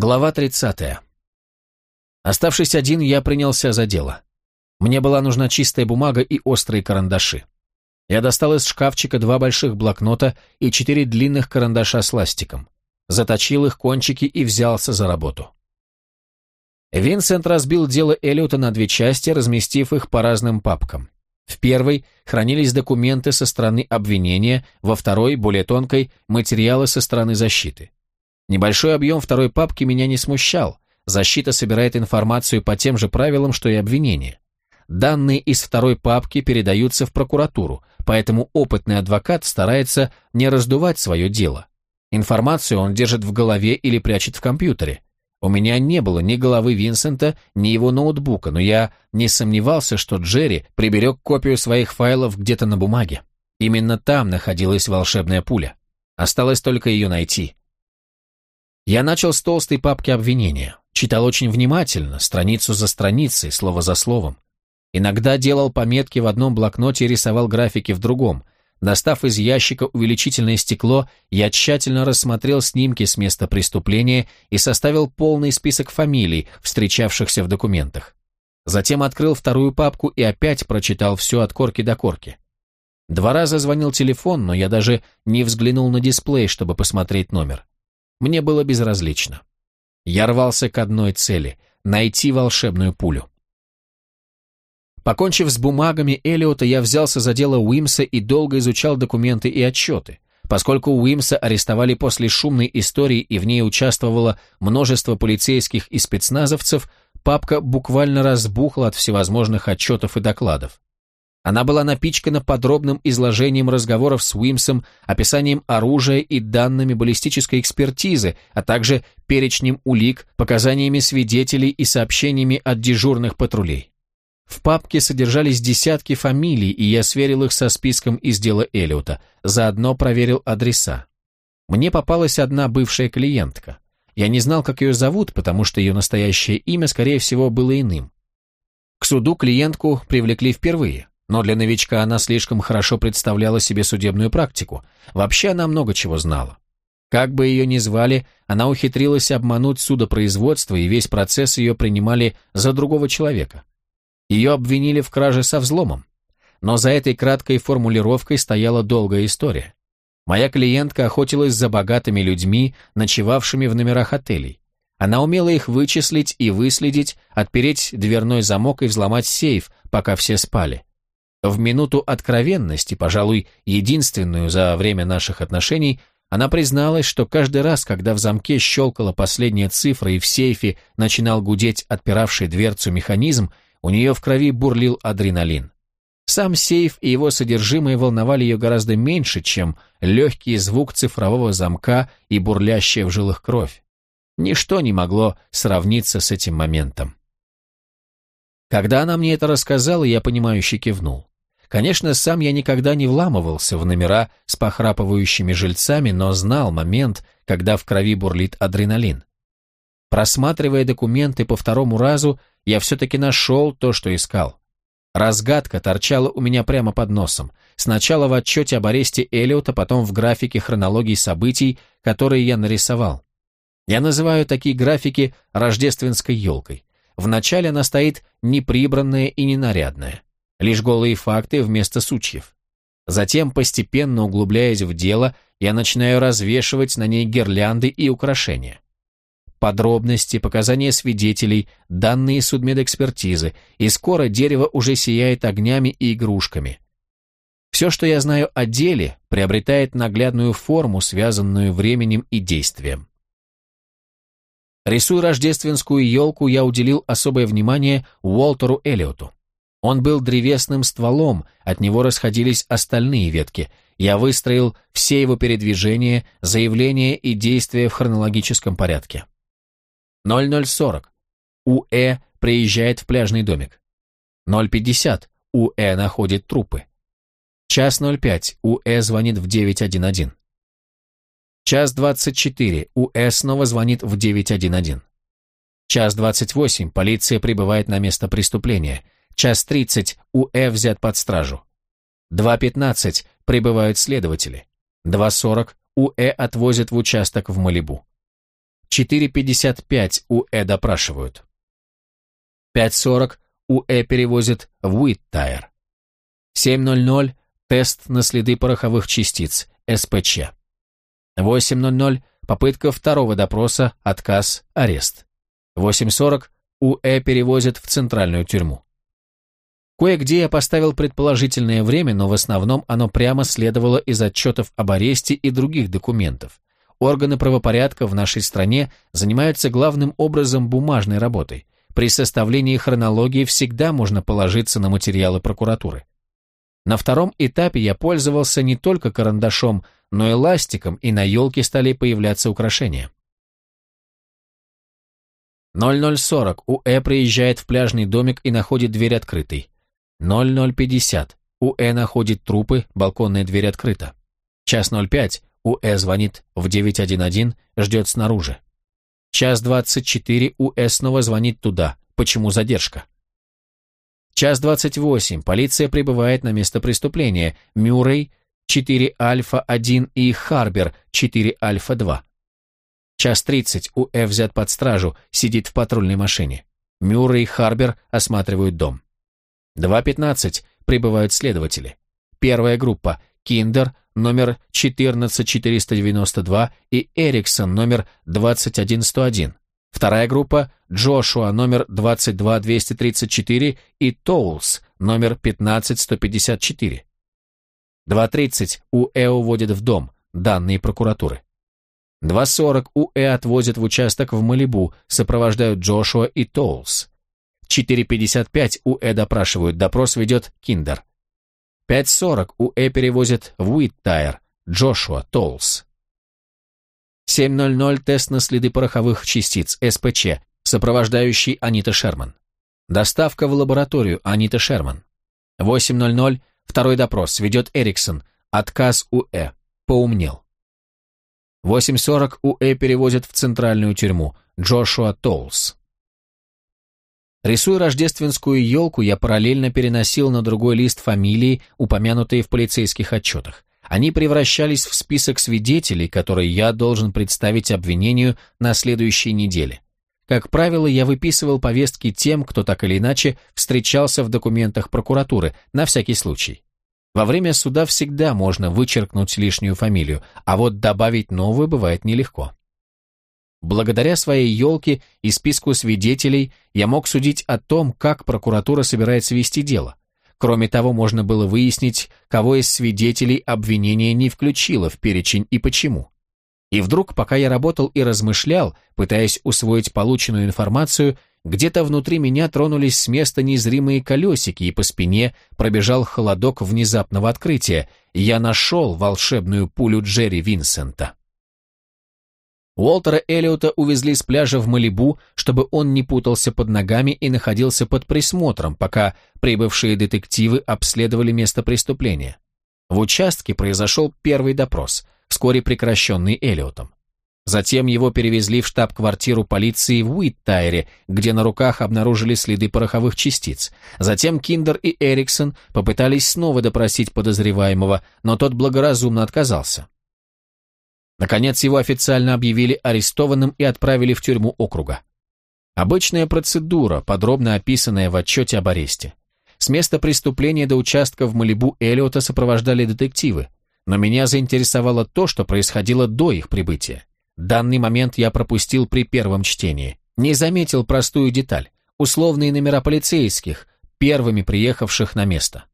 Глава 30. Оставшись один, я принялся за дело. Мне была нужна чистая бумага и острые карандаши. Я достал из шкафчика два больших блокнота и четыре длинных карандаша с ластиком. Заточил их кончики и взялся за работу. Винсент разбил дело Эллиота на две части, разместив их по разным папкам. В первой хранились документы со стороны обвинения, во второй, более тонкой, материалы со стороны защиты. Небольшой объем второй папки меня не смущал. Защита собирает информацию по тем же правилам, что и обвинение. Данные из второй папки передаются в прокуратуру, поэтому опытный адвокат старается не раздувать свое дело. Информацию он держит в голове или прячет в компьютере. У меня не было ни головы Винсента, ни его ноутбука, но я не сомневался, что Джерри приберег копию своих файлов где-то на бумаге. Именно там находилась волшебная пуля. Осталось только ее найти. Я начал с толстой папки обвинения. Читал очень внимательно, страницу за страницей, слово за словом. Иногда делал пометки в одном блокноте и рисовал графики в другом – Достав из ящика увеличительное стекло, я тщательно рассмотрел снимки с места преступления и составил полный список фамилий, встречавшихся в документах. Затем открыл вторую папку и опять прочитал все от корки до корки. Два раза звонил телефон, но я даже не взглянул на дисплей, чтобы посмотреть номер. Мне было безразлично. Я рвался к одной цели — найти волшебную пулю. Покончив с бумагами Элиота, я взялся за дело Уимса и долго изучал документы и отчеты. Поскольку Уимса арестовали после шумной истории и в ней участвовало множество полицейских и спецназовцев, папка буквально разбухла от всевозможных отчетов и докладов. Она была напичкана подробным изложением разговоров с Уимсом, описанием оружия и данными баллистической экспертизы, а также перечнем улик, показаниями свидетелей и сообщениями от дежурных патрулей. В папке содержались десятки фамилий, и я сверил их со списком из дела Эллиота, заодно проверил адреса. Мне попалась одна бывшая клиентка. Я не знал, как ее зовут, потому что ее настоящее имя, скорее всего, было иным. К суду клиентку привлекли впервые, но для новичка она слишком хорошо представляла себе судебную практику. Вообще она много чего знала. Как бы ее ни звали, она ухитрилась обмануть судопроизводство, и весь процесс ее принимали за другого человека. Ее обвинили в краже со взломом. Но за этой краткой формулировкой стояла долгая история. Моя клиентка охотилась за богатыми людьми, ночевавшими в номерах отелей. Она умела их вычислить и выследить, отпереть дверной замок и взломать сейф, пока все спали. В минуту откровенности, пожалуй, единственную за время наших отношений, она призналась, что каждый раз, когда в замке щелкала последняя цифра и в сейфе начинал гудеть отпиравший дверцу механизм, у нее в крови бурлил адреналин. Сам сейф и его содержимое волновали ее гораздо меньше, чем легкий звук цифрового замка и бурлящая в жилах кровь. Ничто не могло сравниться с этим моментом. Когда она мне это рассказала, я понимающе кивнул. Конечно, сам я никогда не вламывался в номера с похрапывающими жильцами, но знал момент, когда в крови бурлит адреналин. Просматривая документы по второму разу, я все-таки нашел то, что искал. Разгадка торчала у меня прямо под носом. Сначала в отчете об аресте Эллиота, потом в графике хронологии событий, которые я нарисовал. Я называю такие графики рождественской елкой. Вначале она стоит неприбранная и ненарядная. Лишь голые факты вместо сучьев. Затем, постепенно углубляясь в дело, я начинаю развешивать на ней гирлянды и украшения подробности, показания свидетелей, данные судмедэкспертизы, и скоро дерево уже сияет огнями и игрушками. Все, что я знаю о деле, приобретает наглядную форму, связанную временем и действием. Рисуя рождественскую елку, я уделил особое внимание Уолтеру Эллиоту. Он был древесным стволом, от него расходились остальные ветки. Я выстроил все его передвижения, заявления и действия в хронологическом порядке. 0040. УЭ приезжает в пляжный домик. 050. УЭ находит трупы. Час 05. УЭ звонит в 911. Час 24. УЭ снова звонит в 911. Час 28. Полиция прибывает на место преступления. Час 30. УЭ взят под стражу. 2.15. Прибывают следователи. 2.40. УЭ отвозят в участок в Малибу. 4.55 УЭ допрашивают. 5.40 УЭ перевозят в Уиттайр. 7.00 тест на следы пороховых частиц, СПЧ. 8.00 попытка второго допроса, отказ, арест. 8.40 УЭ перевозят в центральную тюрьму. Кое-где я поставил предположительное время, но в основном оно прямо следовало из отчетов об аресте и других документов. Органы правопорядка в нашей стране занимаются главным образом бумажной работой. При составлении хронологии всегда можно положиться на материалы прокуратуры. На втором этапе я пользовался не только карандашом, но и ластиком, и на елке стали появляться украшения. 0040. УЭ приезжает в пляжный домик и находит дверь открытой. 0050. УЭ находит трупы, балконная дверь открыта. Час 05. УЭ звонит в 911, ждет снаружи. Час 24. УЭ снова звонит туда. Почему задержка? Час 28. Полиция прибывает на место преступления. Мюррей 4 Альфа-1 и Харбер 4 Альфа-2. Час 30. УЭ взят под стражу, сидит в патрульной машине. Мюррей и Харбер осматривают дом. 2.15 прибывают следователи. Первая группа – Киндер, номер 14492 и Эриксон, номер 21101. Вторая группа – Джошуа, номер 22234 и Тоулс, номер 15154. 2.30 УЭ уводят в дом, данные прокуратуры. 2.40 УЭ отвозят в участок в Малибу, сопровождают Джошуа и Тоулс. 4.55 УЭ допрашивают, допрос ведет Киндер. 5.40 УЭ перевозят в Уиттайр, Джошуа, Толс. 7.00 тест на следы пороховых частиц, СПЧ, сопровождающий Анита Шерман. Доставка в лабораторию, Анита Шерман. 8.00 второй допрос, ведет Эриксон, отказ УЭ, поумнел. 8.40 УЭ перевозят в центральную тюрьму, Джошуа Толс. Рисуя рождественскую елку, я параллельно переносил на другой лист фамилии, упомянутые в полицейских отчетах. Они превращались в список свидетелей, которые я должен представить обвинению на следующей неделе. Как правило, я выписывал повестки тем, кто так или иначе встречался в документах прокуратуры, на всякий случай. Во время суда всегда можно вычеркнуть лишнюю фамилию, а вот добавить новую бывает нелегко. Благодаря своей елке и списку свидетелей я мог судить о том, как прокуратура собирается вести дело. Кроме того, можно было выяснить, кого из свидетелей обвинение не включило в перечень и почему. И вдруг, пока я работал и размышлял, пытаясь усвоить полученную информацию, где-то внутри меня тронулись с места незримые колесики, и по спине пробежал холодок внезапного открытия. Я нашел волшебную пулю Джерри Винсента. Уолтера Эллиота увезли с пляжа в Малибу, чтобы он не путался под ногами и находился под присмотром, пока прибывшие детективы обследовали место преступления. В участке произошел первый допрос, вскоре прекращенный Эллиотом. Затем его перевезли в штаб-квартиру полиции в Уиттайре, где на руках обнаружили следы пороховых частиц. Затем Киндер и Эриксон попытались снова допросить подозреваемого, но тот благоразумно отказался. Наконец его официально объявили арестованным и отправили в тюрьму округа. Обычная процедура, подробно описанная в отчете об аресте. С места преступления до участка в Малибу Эллиота сопровождали детективы, но меня заинтересовало то, что происходило до их прибытия. Данный момент я пропустил при первом чтении. Не заметил простую деталь. Условные номера полицейских, первыми приехавших на место.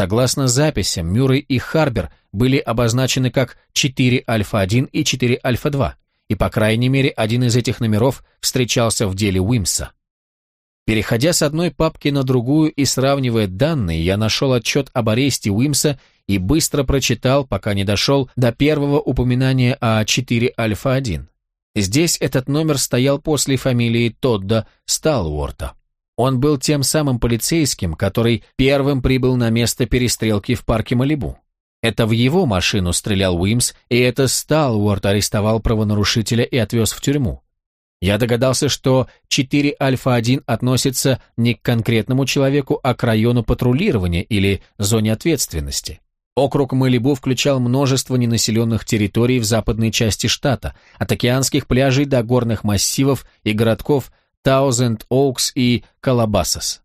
Согласно записям, Мюррей и Харбер были обозначены как 4 Альфа-1 и 4 Альфа-2, и по крайней мере один из этих номеров встречался в деле Уимса. Переходя с одной папки на другую и сравнивая данные, я нашел отчет об аресте Уимса и быстро прочитал, пока не дошел до первого упоминания о 4 Альфа-1. Здесь этот номер стоял после фамилии Тодда Сталуорта. Он был тем самым полицейским, который первым прибыл на место перестрелки в парке Малибу. Это в его машину стрелял Уимс, и это Сталуорт арестовал правонарушителя и отвез в тюрьму. Я догадался, что 4 Альфа-1 относится не к конкретному человеку, а к району патрулирования или зоне ответственности. Округ Малибу включал множество ненаселенных территорий в западной части штата, от океанских пляжей до горных массивов и городков Таузенд Оукс и Калабасас.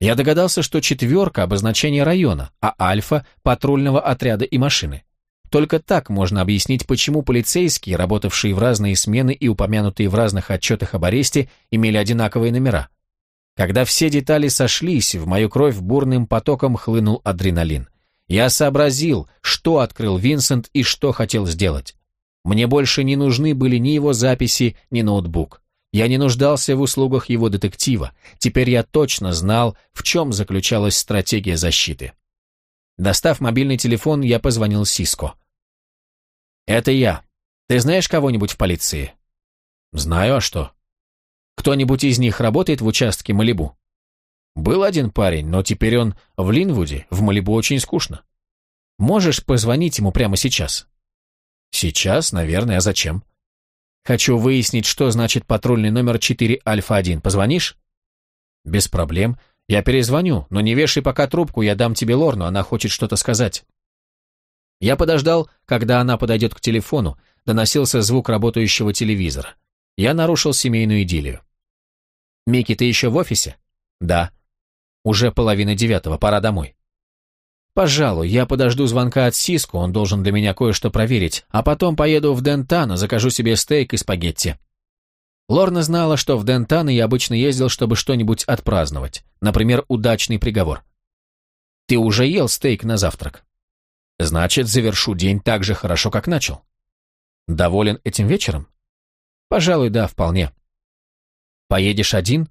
Я догадался, что четверка – обозначение района, а альфа – патрульного отряда и машины. Только так можно объяснить, почему полицейские, работавшие в разные смены и упомянутые в разных отчетах об аресте, имели одинаковые номера. Когда все детали сошлись, в мою кровь бурным потоком хлынул адреналин. Я сообразил, что открыл Винсент и что хотел сделать. Мне больше не нужны были ни его записи, ни ноутбук. Я не нуждался в услугах его детектива. Теперь я точно знал, в чем заключалась стратегия защиты. Достав мобильный телефон, я позвонил Сиско. «Это я. Ты знаешь кого-нибудь в полиции?» «Знаю, а что?» «Кто-нибудь из них работает в участке Малибу?» «Был один парень, но теперь он в Линвуде, в Малибу очень скучно. Можешь позвонить ему прямо сейчас?» «Сейчас, наверное, а зачем?» Хочу выяснить, что значит патрульный номер 4 Альфа-1. Позвонишь? Без проблем. Я перезвоню, но не вешай пока трубку, я дам тебе Лорну, она хочет что-то сказать. Я подождал, когда она подойдет к телефону, доносился звук работающего телевизора. Я нарушил семейную идиллию. «Микки, ты еще в офисе?» «Да». «Уже половина девятого, пора домой». «Пожалуй, я подожду звонка от Сиску, он должен для меня кое-что проверить, а потом поеду в Дентано, закажу себе стейк и спагетти». Лорна знала, что в Дентано я обычно ездил, чтобы что-нибудь отпраздновать, например, удачный приговор. «Ты уже ел стейк на завтрак?» «Значит, завершу день так же хорошо, как начал». «Доволен этим вечером?» «Пожалуй, да, вполне». «Поедешь один?»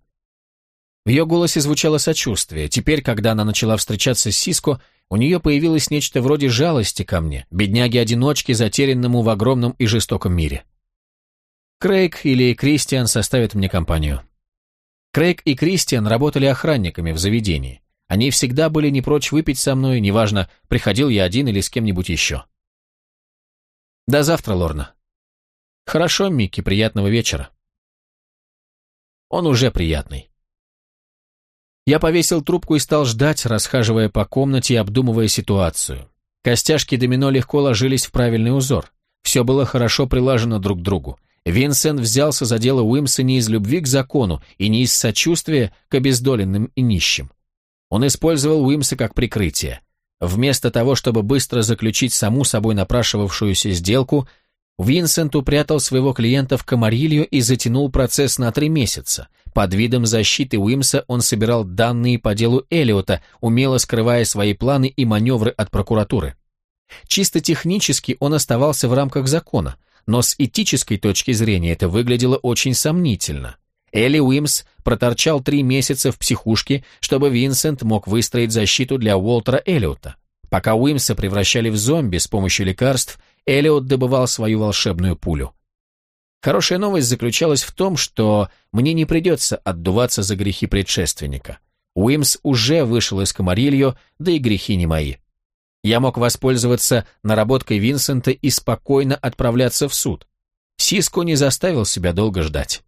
В ее голосе звучало сочувствие. Теперь, когда она начала встречаться с Сиско, у нее появилось нечто вроде жалости ко мне, бедняге-одиночке, затерянному в огромном и жестоком мире. Крейг или Кристиан составят мне компанию. Крейг и Кристиан работали охранниками в заведении. Они всегда были не прочь выпить со мной, неважно, приходил я один или с кем-нибудь еще. До завтра, Лорна. Хорошо, Микки, приятного вечера. Он уже приятный. Я повесил трубку и стал ждать, расхаживая по комнате и обдумывая ситуацию. Костяшки домино легко ложились в правильный узор. Все было хорошо прилажено друг к другу. Винсент взялся за дело Уимса не из любви к закону и не из сочувствия к обездоленным и нищим. Он использовал Уимса как прикрытие. Вместо того, чтобы быстро заключить саму собой напрашивавшуюся сделку, Винсент упрятал своего клиента в комарилью и затянул процесс на три месяца. Под видом защиты Уимса он собирал данные по делу Эллиота, умело скрывая свои планы и маневры от прокуратуры. Чисто технически он оставался в рамках закона, но с этической точки зрения это выглядело очень сомнительно. Элли Уимс проторчал три месяца в психушке, чтобы Винсент мог выстроить защиту для Уолтера Эллиота. Пока Уимса превращали в зомби с помощью лекарств, Эллиот добывал свою волшебную пулю. Хорошая новость заключалась в том, что мне не придется отдуваться за грехи предшественника. Уимс уже вышел из Камарильо, да и грехи не мои. Я мог воспользоваться наработкой Винсента и спокойно отправляться в суд. Сиско не заставил себя долго ждать.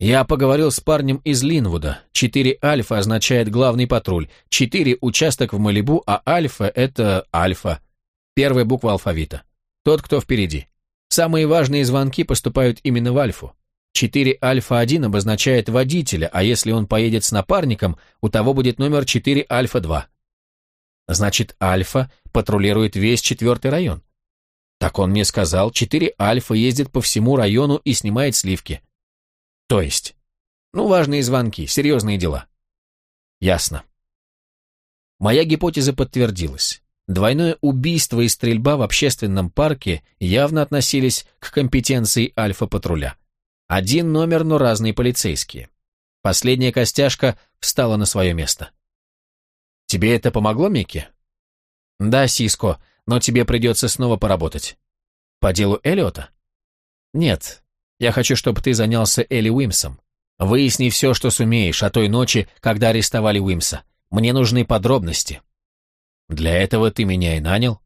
Я поговорил с парнем из Линвуда. 4 альфа означает главный патруль, 4 участок в Малибу, а альфа — это альфа. Первая буква алфавита. Тот, кто впереди. Самые важные звонки поступают именно в альфу. 4 альфа-1 обозначает водителя, а если он поедет с напарником, у того будет номер 4 альфа-2. Значит, альфа патрулирует весь четвертый район. Так он мне сказал, 4 альфа ездит по всему району и снимает сливки. То есть? Ну, важные звонки, серьезные дела. Ясно. Моя гипотеза подтвердилась. Двойное убийство и стрельба в общественном парке явно относились к компетенции альфа-патруля. Один номер, но разные полицейские. Последняя костяшка встала на свое место. «Тебе это помогло, Микки?» «Да, Сиско, но тебе придется снова поработать». «По делу Эллиота?» «Нет, я хочу, чтобы ты занялся Элли Уимсом. Выясни все, что сумеешь о той ночи, когда арестовали Уимса. Мне нужны подробности». Для этого ты меня и нанял?